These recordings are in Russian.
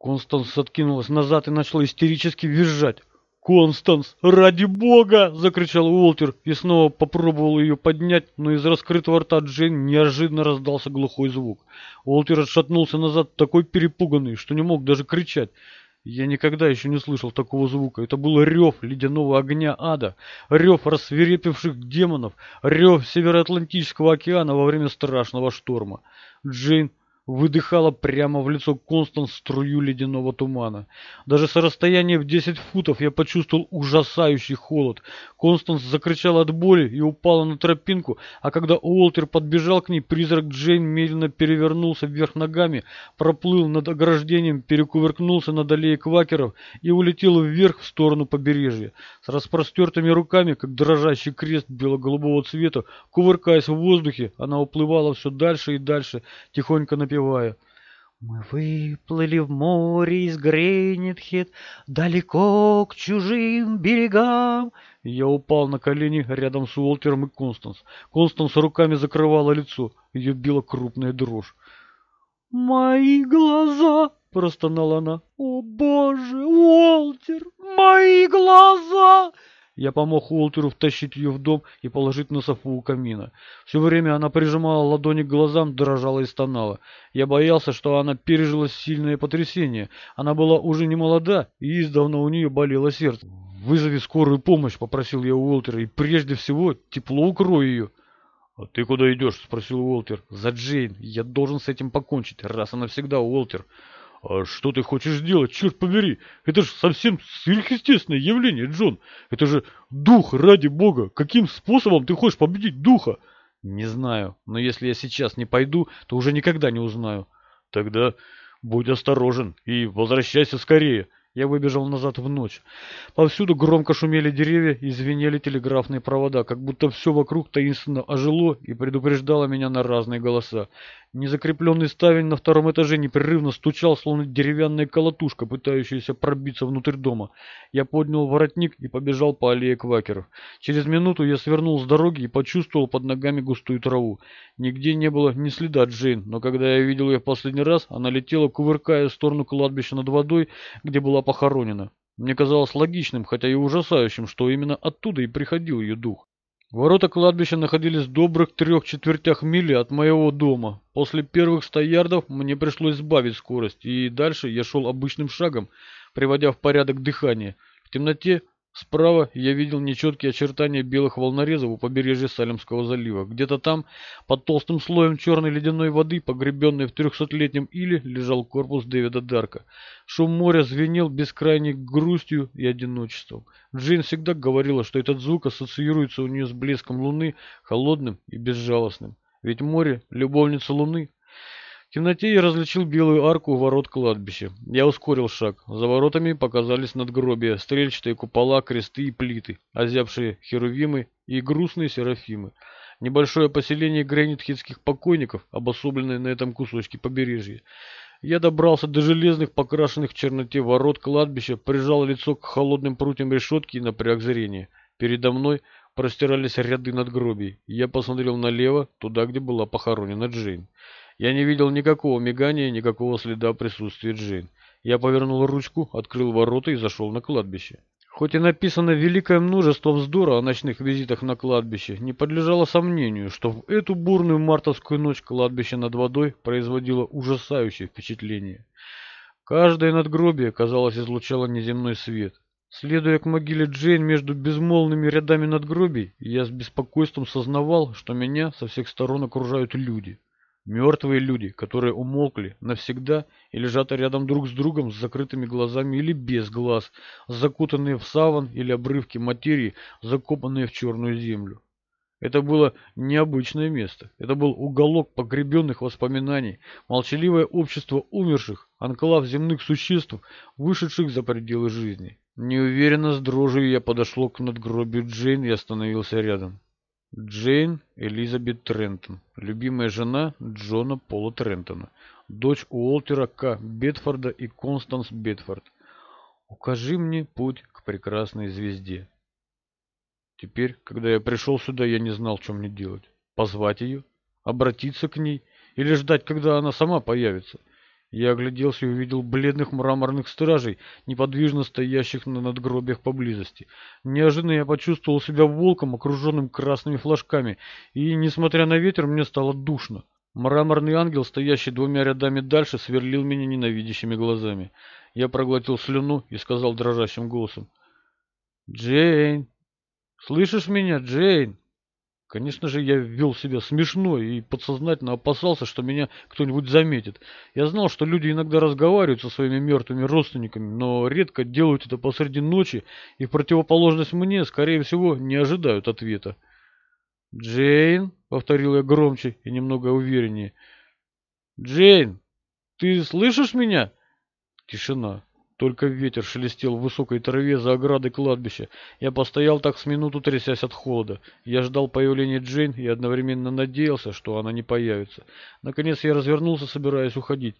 Констанс откинулась назад и начала истерически визжать. «Констанс, ради бога!» – закричал Уолтер и снова попробовал ее поднять, но из раскрытого рта Джейн неожиданно раздался глухой звук. Уолтер отшатнулся назад, такой перепуганный, что не мог даже кричать. Я никогда еще не слышал такого звука. Это был рев ледяного огня ада, рев рассверепевших демонов, рев Североатлантического океана во время страшного шторма. Джейн выдыхала прямо в лицо Констанс струю ледяного тумана. Даже с расстояния в 10 футов я почувствовал ужасающий холод. Констанс закричала от боли и упала на тропинку, а когда Уолтер подбежал к ней, призрак Джейн медленно перевернулся вверх ногами, проплыл над ограждением, перекувыркнулся над аллеей квакеров и улетел вверх в сторону побережья. С распростертыми руками, как дрожащий крест бело-голубого цвета, кувыркаясь в воздухе, она уплывала все дальше и дальше, тихонько напевая напевая. Мы выплыли в море из Грейнитхед, далеко к чужим берегам. Я упал на колени рядом с Уолтером и Констанс. Констанс руками закрывала лицо, ее била крупная дрожь. «Мои глаза!» — простонала она. «О, Боже, Уолтер, мои глаза!» Я помог Уолтеру втащить ее в дом и положить на софу у камина. Все время она прижимала ладони к глазам, дрожала и стонала. Я боялся, что она пережила сильное потрясение. Она была уже не молода, и издавна у нее болело сердце. «Вызови скорую помощь», — попросил я Уолтера, — «и прежде всего тепло укрой ее». «А ты куда идешь?» — спросил Уолтер. «За Джейн. Я должен с этим покончить, раз и навсегда, Уолтер». «А что ты хочешь сделать, черт побери? Это же совсем сверхъестественное явление, Джон. Это же дух, ради бога. Каким способом ты хочешь победить духа?» «Не знаю, но если я сейчас не пойду, то уже никогда не узнаю». «Тогда будь осторожен и возвращайся скорее». Я выбежал назад в ночь. Повсюду громко шумели деревья и звенели телеграфные провода, как будто все вокруг таинственно ожило и предупреждало меня на разные голоса. Незакрепленный ставень на втором этаже непрерывно стучал, словно деревянная колотушка, пытающаяся пробиться внутрь дома. Я поднял воротник и побежал по аллее квакеров. Через минуту я свернул с дороги и почувствовал под ногами густую траву. Нигде не было ни следа Джейн, но когда я видел ее в последний раз, она летела, кувыркая в сторону кладбища над водой, где была похоронена. Мне казалось логичным, хотя и ужасающим, что именно оттуда и приходил ее дух. Ворота кладбища находились в добрых трех четвертях мили от моего дома. После первых ста ярдов мне пришлось сбавить скорость, и дальше я шел обычным шагом, приводя в порядок дыхание. В темноте Справа я видел нечеткие очертания белых волнорезов у побережья Салемского залива. Где-то там, под толстым слоем черной ледяной воды, погребенной в трехсотлетнем иле, лежал корпус Дэвида Дарка. Шум моря звенел бескрайней грустью и одиночеством. Джейн всегда говорила, что этот звук ассоциируется у нее с блеском луны, холодным и безжалостным. Ведь море — любовница луны, в темноте я различил белую арку у ворот кладбища. Я ускорил шаг. За воротами показались надгробия, стрельчатые купола, кресты и плиты, озябшие херувимы и грустные серафимы. Небольшое поселение гренитхитских покойников, обособленное на этом кусочке побережья. Я добрался до железных, покрашенных в черноте ворот кладбища, прижал лицо к холодным прутьям решетки и напряг зрение. Передо мной простирались ряды надгробий. Я посмотрел налево, туда, где была похоронена Джейн. Я не видел никакого мигания, никакого следа присутствия Джейн. Я повернул ручку, открыл ворота и зашел на кладбище. Хоть и написано великое множество вздора о ночных визитах на кладбище, не подлежало сомнению, что в эту бурную мартовскую ночь кладбище над водой производило ужасающее впечатление. Каждое надгробие, казалось, излучало неземной свет. Следуя к могиле Джейн между безмолвными рядами надгробий, я с беспокойством сознавал, что меня со всех сторон окружают люди. Мертвые люди, которые умолкли навсегда и лежат рядом друг с другом с закрытыми глазами или без глаз, закутанные в саван или обрывки материи, закопанные в черную землю. Это было необычное место. Это был уголок погребенных воспоминаний, молчаливое общество умерших, анклав земных существ, вышедших за пределы жизни. Неуверенно с дрожью я подошел к надгробию Джейн и остановился рядом. Джейн Элизабет Трентон, любимая жена Джона Пола Трентона, дочь Уолтера К. Бетфорда и Констанс Бетфорд. Укажи мне путь к прекрасной звезде. Теперь, когда я пришел сюда, я не знал, что мне делать. Позвать ее? Обратиться к ней? Или ждать, когда она сама появится? Я огляделся и увидел бледных мраморных стражей, неподвижно стоящих на надгробиях поблизости. Неожиданно я почувствовал себя волком, окруженным красными флажками, и, несмотря на ветер, мне стало душно. Мраморный ангел, стоящий двумя рядами дальше, сверлил меня ненавидящими глазами. Я проглотил слюну и сказал дрожащим голосом. «Джейн! Слышишь меня, Джейн?» Конечно же, я вел себя смешно и подсознательно опасался, что меня кто-нибудь заметит. Я знал, что люди иногда разговаривают со своими мертвыми родственниками, но редко делают это посреди ночи, и в противоположность мне, скорее всего, не ожидают ответа. «Джейн», — повторил я громче и немного увереннее. «Джейн, ты слышишь меня?» Тишина. Только ветер шелестел в высокой траве за оградой кладбища. Я постоял так с минуту, трясясь от холода. Я ждал появления Джейн и одновременно надеялся, что она не появится. Наконец я развернулся, собираясь уходить.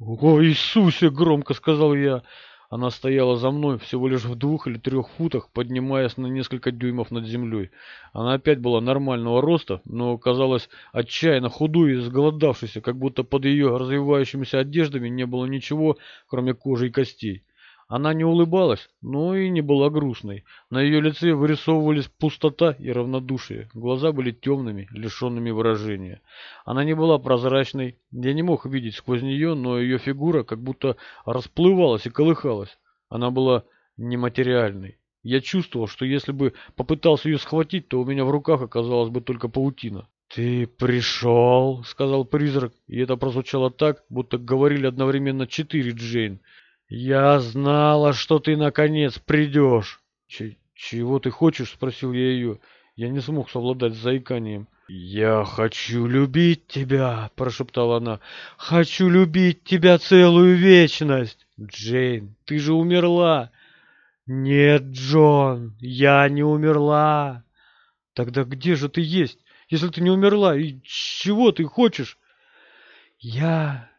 «О, Иисусе!» — громко сказал я. Она стояла за мной всего лишь в двух или трех футах, поднимаясь на несколько дюймов над землей. Она опять была нормального роста, но казалась отчаянно худой и сголодавшейся, как будто под ее развивающимися одеждами не было ничего, кроме кожи и костей. Она не улыбалась, но и не была грустной. На ее лице вырисовывались пустота и равнодушие. Глаза были темными, лишенными выражения. Она не была прозрачной. Я не мог видеть сквозь нее, но ее фигура как будто расплывалась и колыхалась. Она была нематериальной. Я чувствовал, что если бы попытался ее схватить, то у меня в руках оказалась бы только паутина. «Ты пришел», — сказал призрак, и это прозвучало так, будто говорили одновременно четыре Джейн. «Я знала, что ты наконец придешь!» Ч «Чего ты хочешь?» — спросил я ее. Я не смог совладать с заиканием. «Я хочу любить тебя!» — прошептала она. «Хочу любить тебя целую вечность!» «Джейн, ты же умерла!» «Нет, Джон, я не умерла!» «Тогда где же ты есть, если ты не умерла? И чего ты хочешь?» «Я...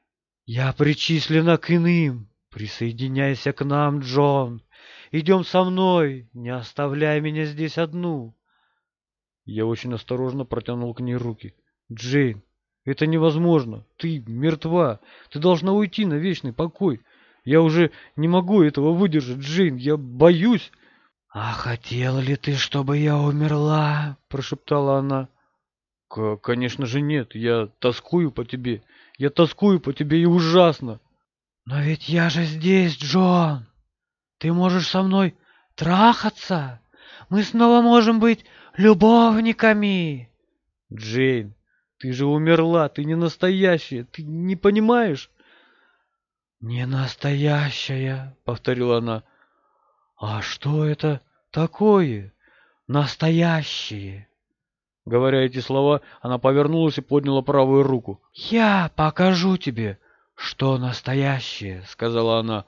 я причислена к иным!» Присоединяйся к нам, Джон. Идем со мной, не оставляй меня здесь одну. Я очень осторожно протянул к ней руки. Джейн, это невозможно. Ты мертва. Ты должна уйти на вечный покой. Я уже не могу этого выдержать, Джейн. Я боюсь. А хотела ли ты, чтобы я умерла? Прошептала она. Конечно же нет. Я тоскую по тебе. Я тоскую по тебе и ужасно. «Но ведь я же здесь, Джон! Ты можешь со мной трахаться! Мы снова можем быть любовниками!» «Джейн, ты же умерла, ты не настоящая, ты не понимаешь?» «Не настоящая», — повторила она. «А что это такое? Настоящее?» Говоря эти слова, она повернулась и подняла правую руку. «Я покажу тебе, «Что настоящее?» — сказала она.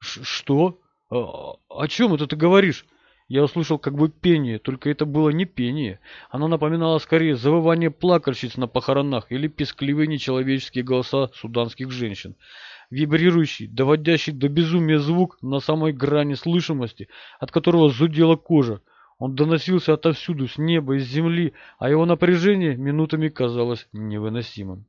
«Что? А, о чем это ты говоришь?» Я услышал как бы пение, только это было не пение. Оно напоминало скорее завывание плакальщиц на похоронах или пескливые нечеловеческие голоса суданских женщин. Вибрирующий, доводящий до безумия звук на самой грани слышимости, от которого зудела кожа. Он доносился отовсюду, с неба, из земли, а его напряжение минутами казалось невыносимым.